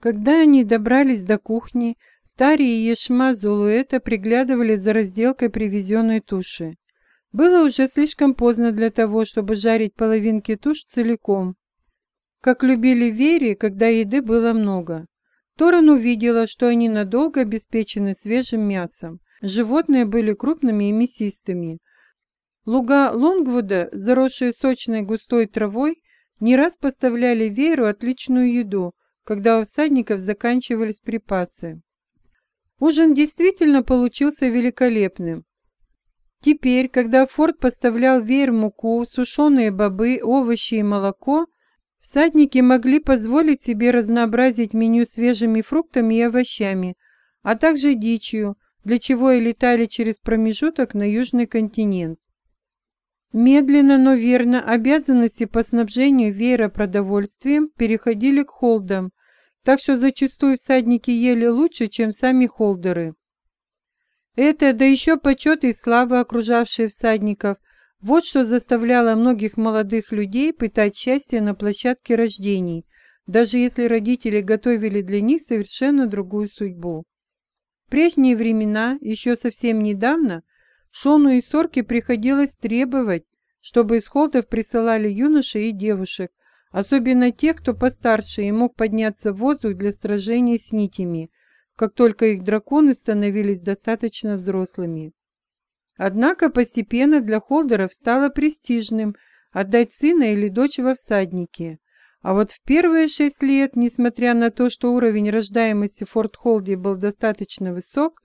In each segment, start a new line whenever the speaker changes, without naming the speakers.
Когда они добрались до кухни, Тари и Ешма Зулуэта приглядывали за разделкой привезенной туши. Было уже слишком поздно для того, чтобы жарить половинки туш целиком. Как любили Вери, когда еды было много. Торан увидела, что они надолго обеспечены свежим мясом. Животные были крупными и мясистыми. Луга Лонгвуда, заросшие сочной густой травой, не раз поставляли Веру отличную еду, когда у всадников заканчивались припасы. Ужин действительно получился великолепным. Теперь, когда Форд поставлял веер муку, сушеные бобы, овощи и молоко, всадники могли позволить себе разнообразить меню свежими фруктами и овощами, а также дичью, для чего и летали через промежуток на южный континент. Медленно, но верно, обязанности по снабжению веера продовольствием переходили к холдам, так что зачастую всадники ели лучше, чем сами холдеры. Это, да еще почет и слава, окружавшие всадников, вот что заставляло многих молодых людей пытать счастье на площадке рождений, даже если родители готовили для них совершенно другую судьбу. В прежние времена, еще совсем недавно, Шону и Сорке приходилось требовать, чтобы из холдов присылали юношей и девушек, особенно тех, кто постарше и мог подняться в воздух для сражений с нитями, как только их драконы становились достаточно взрослыми. Однако постепенно для холдеров стало престижным отдать сына или дочь во всадники. А вот в первые шесть лет, несмотря на то, что уровень рождаемости в Форт-Холде был достаточно высок,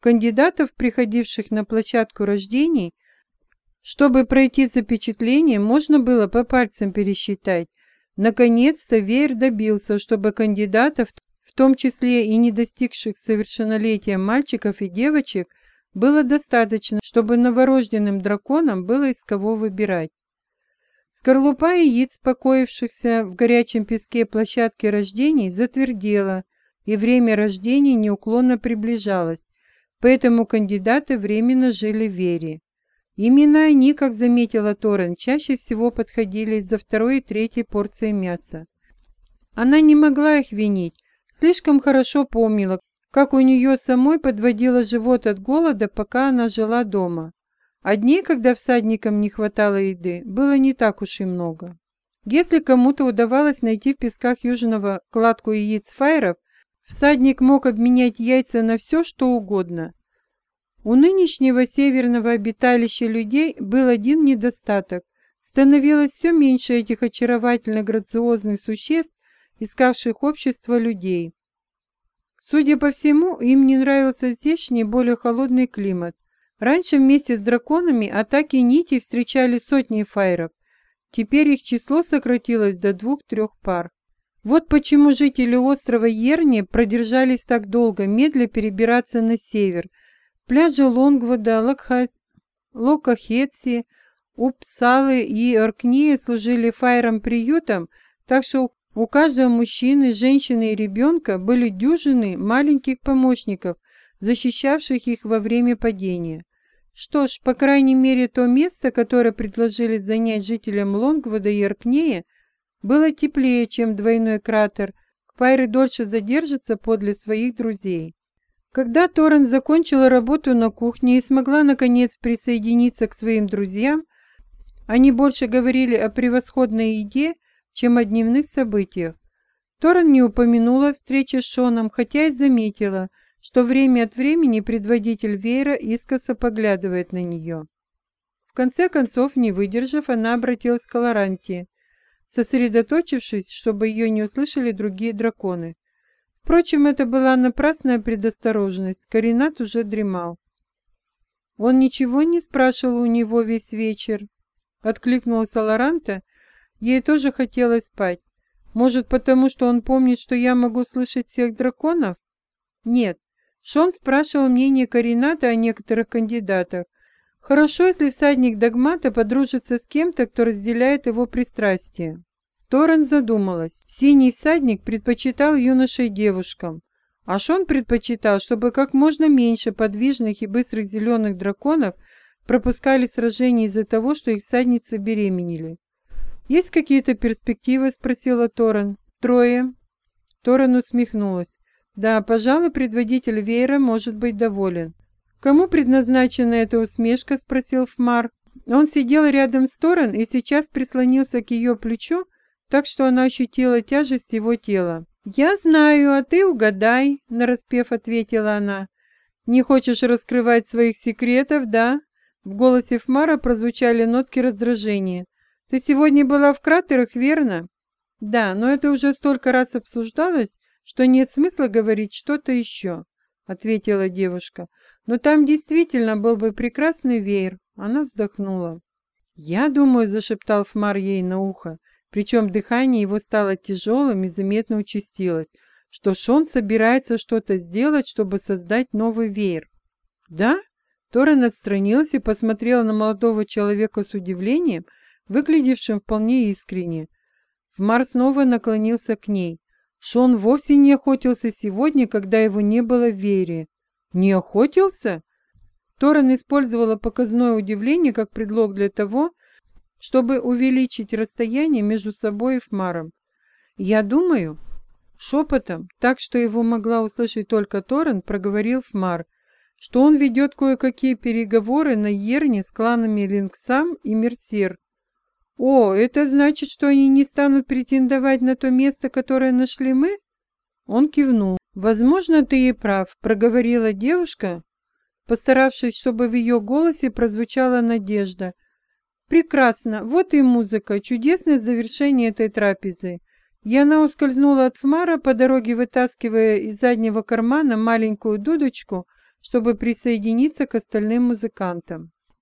кандидатов, приходивших на площадку рождений, чтобы пройти запечатление, можно было по пальцам пересчитать, Наконец-то Веер добился, чтобы кандидатов, в том числе и не достигших совершеннолетия мальчиков и девочек, было достаточно, чтобы новорожденным драконам было из кого выбирать. Скорлупа яиц, покоившихся в горячем песке площадки рождений, затвердела, и время рождений неуклонно приближалось, поэтому кандидаты временно жили в Вере. Именно они, как заметила Торрен, чаще всего подходили за второй и третьей порцией мяса. Она не могла их винить, слишком хорошо помнила, как у нее самой подводила живот от голода, пока она жила дома. А дней, когда всадникам не хватало еды, было не так уж и много. Если кому-то удавалось найти в песках Южного кладку яиц файров, всадник мог обменять яйца на все, что угодно, у нынешнего северного обиталища людей был один недостаток. Становилось все меньше этих очаровательно грациозных существ, искавших общество людей. Судя по всему, им не нравился здешний, более холодный климат. Раньше вместе с драконами атаки нити встречали сотни файров. Теперь их число сократилось до двух-трех пар. Вот почему жители острова Ерни продержались так долго, медля перебираться на север – Пляжи Лонгвуда. Локахетси, Упсалы и Оркнии служили файром-приютом, так что у каждого мужчины, женщины и ребенка были дюжины маленьких помощников, защищавших их во время падения. Что ж, по крайней мере, то место, которое предложили занять жителям Лонгвуда и Оркнея, было теплее, чем двойной кратер. Файры дольше задержатся подле своих друзей. Когда Торрен закончила работу на кухне и смогла, наконец, присоединиться к своим друзьям, они больше говорили о превосходной еде, чем о дневных событиях. Торрен не упомянула встречи с Шоном, хотя и заметила, что время от времени предводитель Вейра искоса поглядывает на нее. В конце концов, не выдержав, она обратилась к Лоранте, сосредоточившись, чтобы ее не услышали другие драконы. Впрочем, это была напрасная предосторожность. Каринат уже дремал. Он ничего не спрашивал у него весь вечер. Откликнулась Лоранта. Ей тоже хотелось спать. Может, потому что он помнит, что я могу слышать всех драконов? Нет. Шон спрашивал мнение Карината о некоторых кандидатах. Хорошо, если всадник Догмата подружится с кем-то, кто разделяет его пристрастие. Торрен задумалась. Синий всадник предпочитал юношей девушкам, а Шон предпочитал, чтобы как можно меньше подвижных и быстрых зеленых драконов пропускали сражения из-за того, что их всадницы беременели. «Есть какие-то перспективы?» – спросила Торрен. «Трое». Торан усмехнулась. Да, пожалуй, предводитель веера может быть доволен. «Кому предназначена эта усмешка?» – спросил Фмар. Он сидел рядом с Торан и сейчас прислонился к ее плечу, так что она ощутила тяжесть его тела. «Я знаю, а ты угадай», — нараспев ответила она. «Не хочешь раскрывать своих секретов, да?» В голосе Фмара прозвучали нотки раздражения. «Ты сегодня была в кратерах, верно?» «Да, но это уже столько раз обсуждалось, что нет смысла говорить что-то еще», — ответила девушка. «Но там действительно был бы прекрасный веер». Она вздохнула. «Я думаю», — зашептал Фмар ей на ухо, причем дыхание его стало тяжелым и заметно участилось, что Шон собирается что-то сделать, чтобы создать новый веер. «Да?» Торрен отстранилась и посмотрела на молодого человека с удивлением, выглядевшим вполне искренне. Вмар снова наклонился к ней. Шон вовсе не охотился сегодня, когда его не было в Вере. «Не охотился?» Торрен использовала показное удивление как предлог для того, чтобы увеличить расстояние между собой и Фмаром. «Я думаю...» Шепотом, так что его могла услышать только Торрен, проговорил Фмар, что он ведет кое-какие переговоры на Ерне с кланами Линксам и Мерсер. «О, это значит, что они не станут претендовать на то место, которое нашли мы?» Он кивнул. «Возможно, ты и прав», — проговорила девушка, постаравшись, чтобы в ее голосе прозвучала надежда — Прекрасно, вот и музыка, чудесное завершение этой трапезы. Яна ускользнула от Фмара по дороге, вытаскивая из заднего кармана маленькую дудочку, чтобы присоединиться к остальным музыкантам.